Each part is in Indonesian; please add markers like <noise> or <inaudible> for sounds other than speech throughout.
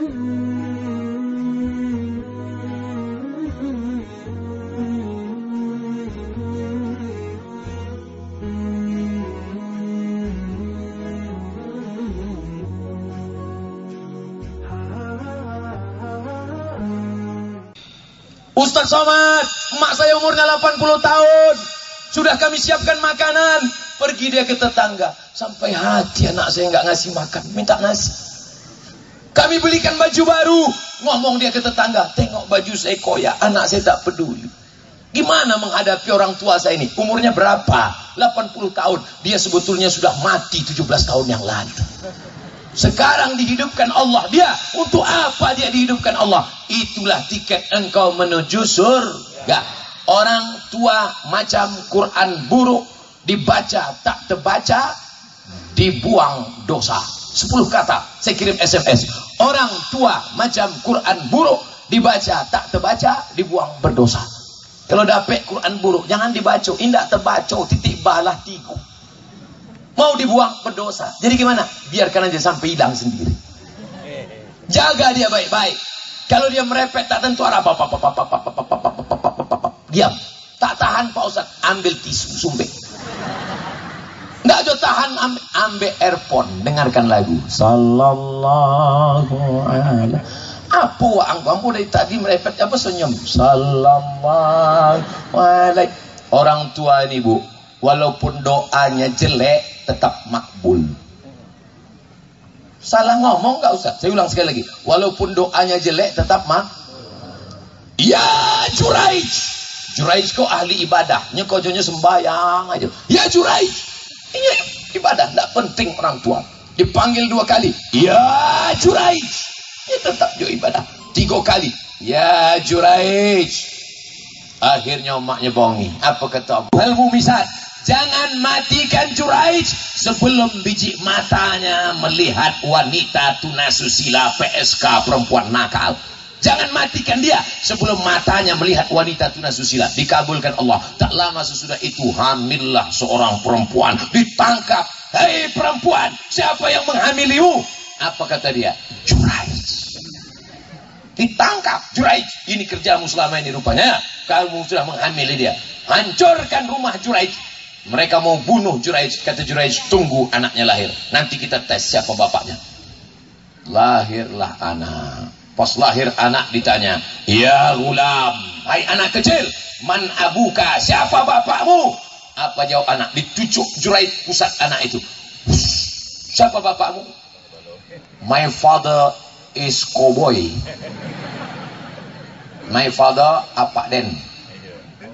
Ustaz Somad, emak saya umurnya 80 tahun. Sudah kami siapkan makanan. Pergi dia ke tetangga. Sampai hati anak saya nggak ngasih makan. Minta nasi. Kami belikan baju baru. Ngomong dia ke tetangga. Tengok baju saya koyak. Anak saya tak peduli. Gimana menghadapi orang tua saya ini? Umurnya berapa? 80 tahun. Dia sebetulnya sudah mati 17 tahun yang lalu. Sekarang dihidupkan Allah. Dia, untuk apa dia dihidupkan Allah? Itulah tiket engkau menuju surga. Orang tua macam Quran buruk. Dibaca tak terbaca. Dibuang dosa. Sepuluh kata. Saya kirim SMS. Orang tua macam Quran buruk. Dibaca tak terbaca. Dibuang berdosa. Kalau dapat Quran buruk. Jangan dibaca. Indah terbaca. Titik balah tiga. Mau dibuang berdosa. Jadi gimana? Biarkan aja sampai hilang sendiri. Jaga dia baik-baik. Kalau dia merepet tak tentu arah apa apa apa apa apa apa apa apa apa diam. Tak tahan Pak Ustaz, ambil tisu sumbek. Aja tahan ambil, ambil earphone, dengarkan lagu. Sallallahu alaihi apa angku ampu dari tadi merepet apa senyum. Sallallahu alaihi Orang tua ini bu, walaupun doanya jelek, tetap makbul. Salah ngomong nggak usah. Saya ulang sekali lagi. Walaupun doanya jelek tetap mak. Ya Juraij. Juraij kok ahli ibadah. Nyekojonya sembayang aja. Ya Juraij. Ini ibadah. Tidak penting orang tua. Dipanggil dua kali. Ya Juraij. Ini tetap juga ibadah. Tiga kali. Ya Juraij. Akhirnya emaknya bongi. Apa kata? Ilmu misal. Jangan matikan Juraij sebelum biji matanya melihat wanita tunasusila PSK perempuan nakal. Jangan matikan dia sebelum matanya melihat wanita tunasusila. Dikabulkan Allah. Tak lama sesudah itu hamillah seorang perempuan. Ditangkap. Hei perempuan, siapa yang menghamilimu? Apa kata dia? Juraij. Ditangkap Juraij. Ini kerjamu selama ini rupanya. Kamu sudah menghamili dia. Hancurkan rumah Juraij mereka mau bunuh Juraij. Kata Juraij, tunggu anaknya lahir. Nanti kita tes siapa bapaknya. Lahirlah anak. Pas lahir anak ditanya, Ya gulam, hai anak kecil, man abuka, siapa bapakmu? Apa jawab anak? Ditucuk Juraij pusat anak itu. Siapa bapakmu? My father is cowboy. My father apa den?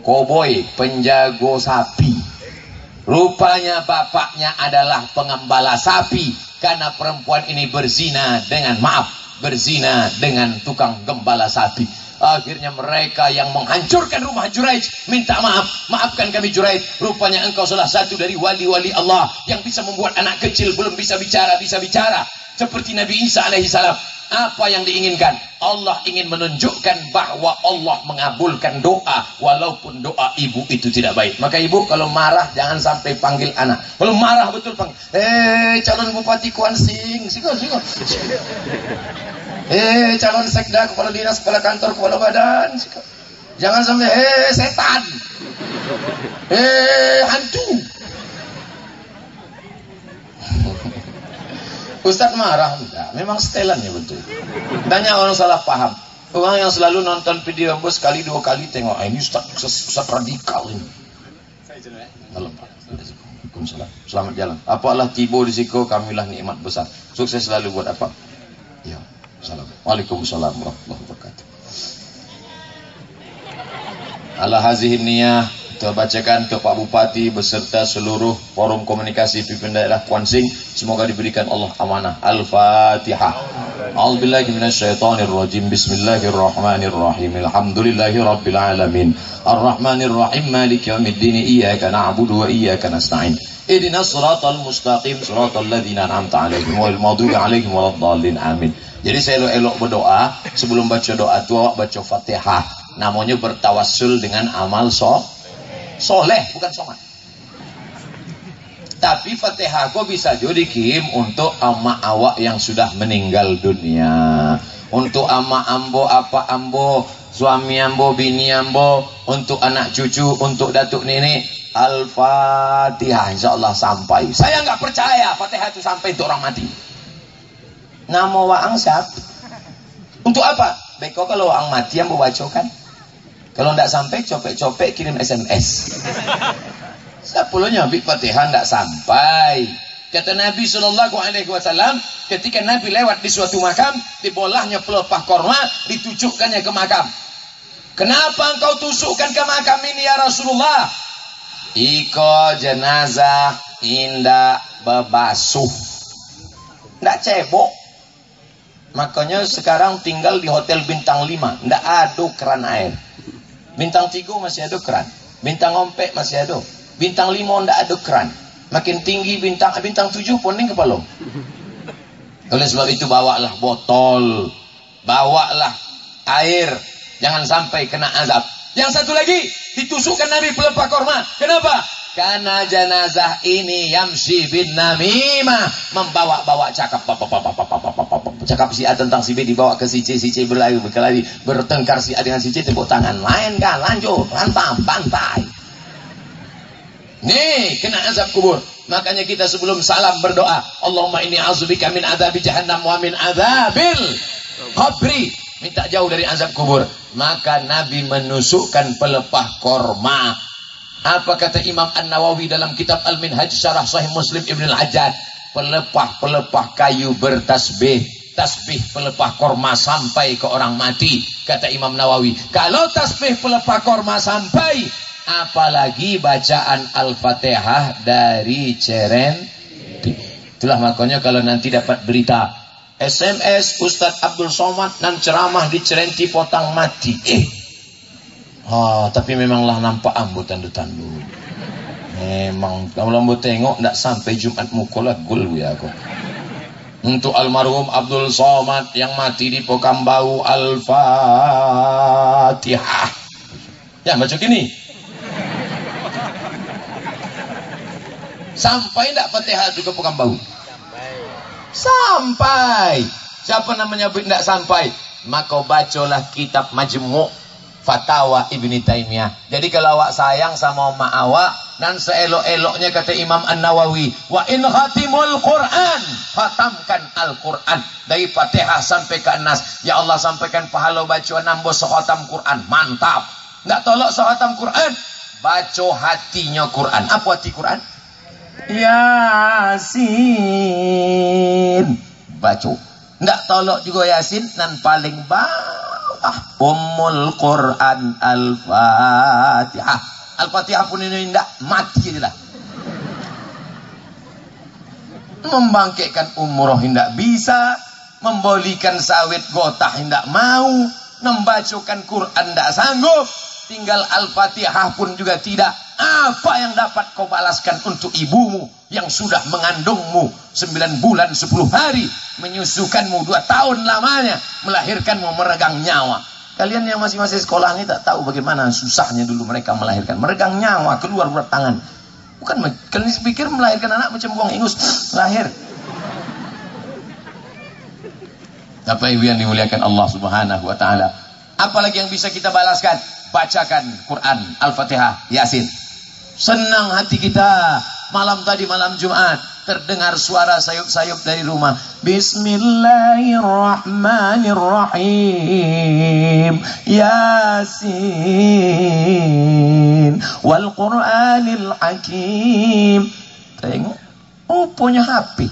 Cowboy, penjago sapi. Rupanya bapaknya adalah pengembala sapi karena perempuan ini berzina dengan maaf, berzina dengan tukang gembala sapi. Akhirnya mereka yang menghancurkan rumah Juraij minta maaf, maafkan kami Juraij. Rupanya engkau salah satu dari wali-wali Allah yang bisa membuat anak kecil belum bisa bicara bisa bicara seperti Nabi Isa alaihi salam. Apa yang diinginkan? Allah ingin menunjukkan bahwa Allah mengabulkan doa walaupun doa ibu itu tidak baik. Maka ibu kalau marah jangan sampai panggil anak. Kalau marah betul panggil, "Eh, calon bupati Kuansing, siko siko." Eh, calon sekda, kepala dinas, kepala kantor, kepala badan, siko. Jangan sampai, "Eh, setan." Eh, hantu. Ustaz marah enggak, memang setelannya betul. Tanya orang salah paham. Orang yang selalu nonton video aku sekali dua kali tengok, ah, ini Ustaz, Ustaz, Ustaz radikal ini. Malam Pak. Waalaikumsalam. Selamat jalan. Apalah tiba di siku kamilah nikmat besar. Sukses selalu buat apa? Ya. Salam. Waalaikumsalam warahmatullahi wabarakatuh. Ala hazihin niyah kita bacakan untuk Pak Bupati beserta seluruh forum komunikasi pimpin daerah Kuansing. Semoga diberikan Allah amanah. Al-Fatihah. A'udzubillahi minasyaitonirrajim. Bismillahirrahmanirrahim. Alhamdulillahi rabbil alamin. Ar-Rahmanirrahim. Maliki yaumiddin. Iyyaka na'budu wa iyyaka nasta'in. Ihdina siratal mustaqim siratal ladzina an'amta 'alaihim wal maghdubi 'alaihim waladdallin. Amin. Jadi saya elok-elok berdoa sebelum baca doa itu baca Fatihah. Namanya bertawassul dengan amal so soleh bukan somat tapi fatihah kok bisa jadi kim untuk ama awak yang sudah meninggal dunia untuk ama ambo, apa ambo, suami ambo, bini ambo, untuk anak cucu, untuk datuk nenek. Al-Fatihah insyaallah sampai. Saya nggak percaya Fatihah itu sampai untuk orang mati. Namo wa angsap. Untuk apa? Beko kalau orang mati yang kan. Kalau ndak sampai copek-copek kirim SMS. Sepuluhnya bi Fatihah ndak sampai. Kata Nabi Shallallahu Alaihi Wasallam, ketika Nabi lewat di suatu makam, dibolahnya pelepah korma, ditujukannya ke makam. Kenapa engkau tusukkan ke makam ini ya Rasulullah? Iko jenazah indah bebasuh. Nggak cebok. Makanya sekarang tinggal di hotel bintang 5. Nggak ada keran air. Bintang 3 masih ada keran. Bintang ompek masih ada. Bintang 5 nggak ada keran. Makin tinggi bintang bintang tujuh poning kepala. Oleh sebab itu bawalah botol, bawalah air, jangan sampai kena azab. Yang satu lagi ditusukkan Nabi pelepah korma. Kenapa? Karena jenazah ini yamsi bin namimah membawa-bawa cakap cakap si A tentang si B dibawa ke si C si C berlari berkelahi bertengkar si A dengan si C tepuk tangan lain kan lanjut hantam bantai Nih, kena azab kubur. Makanya kita sebelum salam berdoa, Allahumma inni a'udzubika min adzabi jahannam wa min adzabil qabri. Minta jauh dari azab kubur. Maka Nabi menusukkan pelepah korma. Apa kata Imam An-Nawawi dalam kitab Al-Minhaj Syarah Sahih Muslim Ibn Al-Ajad? Pelepah-pelepah kayu bertasbih. Tasbih pelepah korma sampai ke orang mati. Kata Imam Nawawi. Kalau tasbih pelepah korma sampai apalagi bacaan Al-Fatihah dari Ceren. Itulah makanya kalau nanti dapat berita SMS Ustadz Abdul Somad dan ceramah di Cerenti potang mati. Eh. Oh, tapi memanglah nampak ambu tandu-tandu. Memang kalau ambu tengok tidak sampai Jumat mukul gul ya aku. Untuk almarhum Abdul Somad yang mati di Pokambau Al-Fatihah. Ya baca gini. Sampai tidak Fatihah juga bukan bau? Sampai. Siapa namanya tidak sampai? Maka bacalah kitab Majmu' Fatawa Ibni Taimiyah. Jadi kalau awak sayang sama mak awak dan seelok-eloknya kata Imam An-Nawawi, wa in khatimul Quran, khatamkan Al-Quran dari Fatihah sampai ke Nas. Ya Allah sampaikan pahala bacaan nambah sekhatam Quran. Mantap. Enggak tolak sekhatam Quran, baca hatinya Quran. Apa hati Quran? Yasin. Baca. Ndak tolok juga Yasin dan paling bawah Ummul Quran Al-Fatihah. Al-Fatihah pun ini ndak mati lah. Membangkitkan umroh tidak bisa, membolikan sawit gotah tidak mau, membacakan Quran tidak sanggup, tinggal Al-Fatihah pun juga tidak apa yang dapat kau balaskan untuk ibumu yang sudah mengandungmu sembilan bulan sepuluh hari, menyusukanmu dua tahun lamanya, melahirkanmu meregang nyawa. Kalian yang masih-masih sekolah ini tak tahu bagaimana susahnya dulu mereka melahirkan. Meregang nyawa, keluar berat tangan. Bukan, kalian pikir melahirkan anak macam buang ingus, lahir. Apa ibu yang dimuliakan Allah subhanahu wa ta'ala. Apalagi yang bisa kita balaskan? Bacakan Quran, Al-Fatihah, Yasin. Senang hati kita. Malam tadi malam Jumat terdengar suara sayup-sayup dari rumah. Bismillahirrahmanirrahim. Yasin wal Qur'anil Hakim. Tengok, oh punya HP.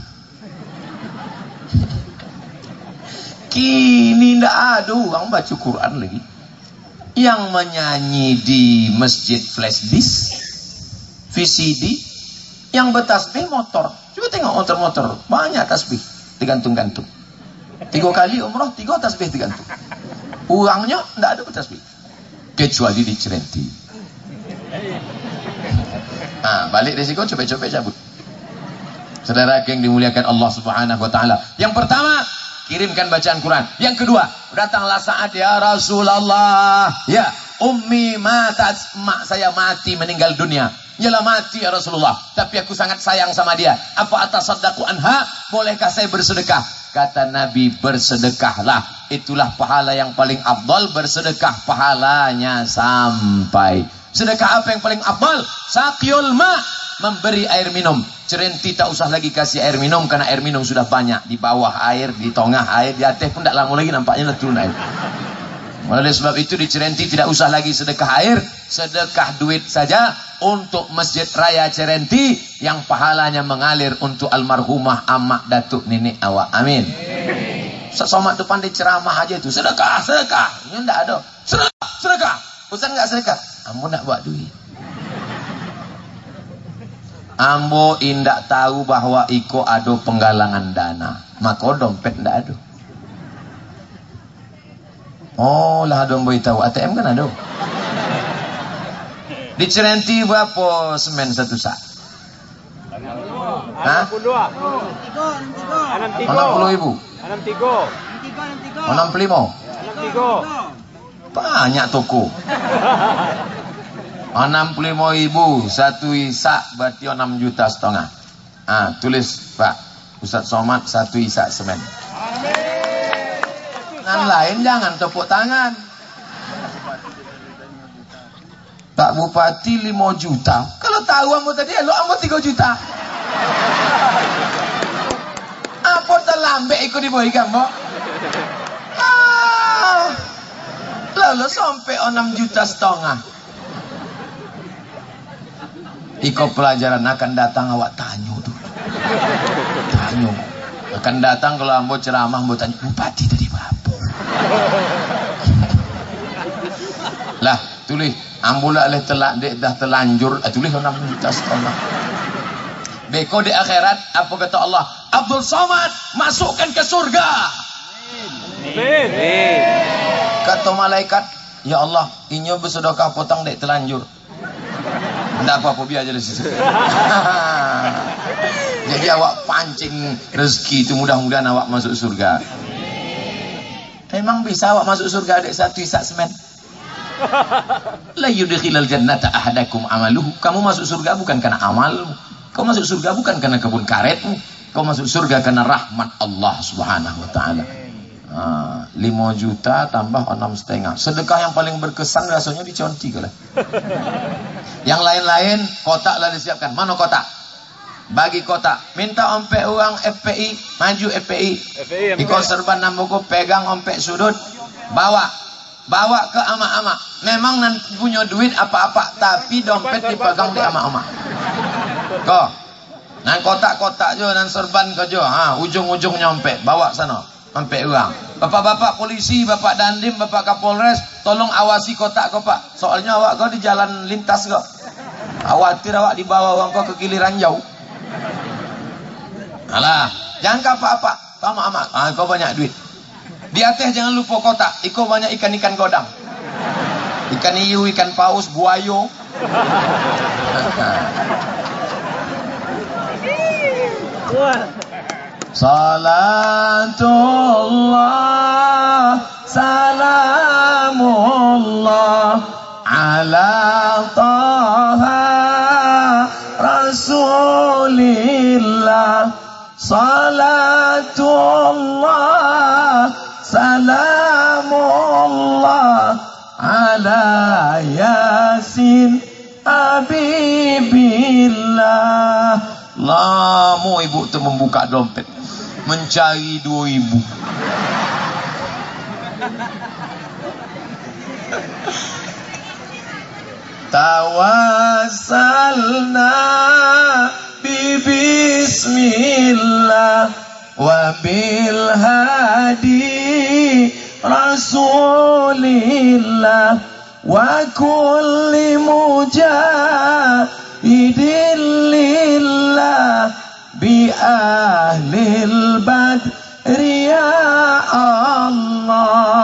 Kini ndak ada orang baca Quran lagi. Yang menyanyi di masjid flash disk VCD yang bertasbih motor. Coba tengok motor-motor, banyak tasbih digantung-gantung. Tiga kali umroh, tiga tasbih digantung. Uangnya tidak ada bertasbih. Kecuali di Cirenti. Nah, balik resiko coba-coba cabut. Saudara yang dimuliakan Allah Subhanahu wa taala. Yang pertama, kirimkan bacaan Quran. Yang kedua, datanglah saat ya Rasulullah. Ya, ummi matat, mak saya mati meninggal dunia. Yalah mati ya Rasulullah. Tapi aku sangat sayang sama dia. Apa atas sadaku anha? Bolehkah saya bersedekah? kata Nabi bersedekahlah itulah pahala yang paling abdal bersedekah pahalanya sampai sedekah apa yang paling abdal sakyul ma memberi air minum cerenti tak usah lagi kasih air minum karena air minum sudah banyak di bawah air di tengah air di atas pun tak lama lagi nampaknya turun air oleh sebab itu di Cerenti tidak usah lagi sedekah air, sedekah duit saja untuk Masjid Raya Cerenti yang pahalanya mengalir untuk almarhumah amak datuk nenek awak. Amin. Somad tu pandai ceramah aja tu. Sedekah, sedekah. Ini enggak ada. Sedekah, sedekah. Ustaz enggak sedekah. Ambo nak buat duit. Ambo indak tahu bahwa iko ada penggalangan dana. Maka dompet enggak ada. Oh lah boy tahu ATM kan ada. Di Cerenti berapa semen satu sak? Hah? Enam puluh ibu. Enam tiga. Enam puluh lima. Enam tiga. Banyak toko. <laughs> Enam puluh lima ibu satu isak berarti enam juta setengah. Ah tulis Pak Ustaz Somad satu isak semen. Amin. Yang lain jangan tepuk tangan. Pak Bupati 5 juta. Kalau tahu ambo tadi, lo ambo 3 juta. Apa terlambat ikut di bawah ikan, Ah, lalu sampai 6 juta setengah. Iko pelajaran akan datang awak tanya tu. Tanya. Akan datang kalau ambo ceramah ambo tanya bupati tadi berapa? Tulis ambula leh telak dek dah terlanjur ah, tulis 6 juta setengah beko di akhirat apa kata Allah Abdul Somad masukkan ke surga Amin. kata malaikat ya Allah inyo bersedekah potong dek terlanjur tidak apa-apa biar aja di situ. <laughs> Jadi awak pancing rezeki itu mudah-mudahan awak masuk surga. Memang bisa awak masuk surga adik satu isak semen? La yudkhilal jannata ahadakum amaluhu. Kamu masuk surga bukan karena amalmu. Kau masuk surga bukan karena kebun karetmu. Kau masuk surga karena rahmat Allah Subhanahu wa taala. Ah, lima juta tambah enam setengah. Sedekah yang paling berkesan rasanya diconti kalau. yang lain-lain kotak lah disiapkan. Mana kotak? bagi kota minta ompek uang FPI maju FPI ikut serban nambuku pegang ompek sudut bawa bawa ke ama-ama memang nanti punya duit apa-apa tapi dompet dipegang di ama-ama kok nan kotak-kotak jo nan serban ke jo ha ujung-ujung nyampe bawa sana ompek uang bapak-bapak polisi bapak dandim bapak kapolres tolong awasi kotak kau pak soalnya awak kau di jalan lintas kok khawatir awak dibawa uang kau ke giliran jauh Alah, jangan kau apa-apa. Kamu amat. Ah, kau banyak duit. Di atas jangan lupa kotak. Iko banyak ikan-ikan godang. Ikan hiu, ikan paus, buayo. Salatullah Salamullah Ala Taha Rasulillah Salatullah Salamullah yasin Habibillah. Lama ibu tu membuka dompet. Mencari dua ibu. Tawasalna Bibismillah Wabil hadi Rasulillah. وكل مجاهد لله بأهل البدر يا الله.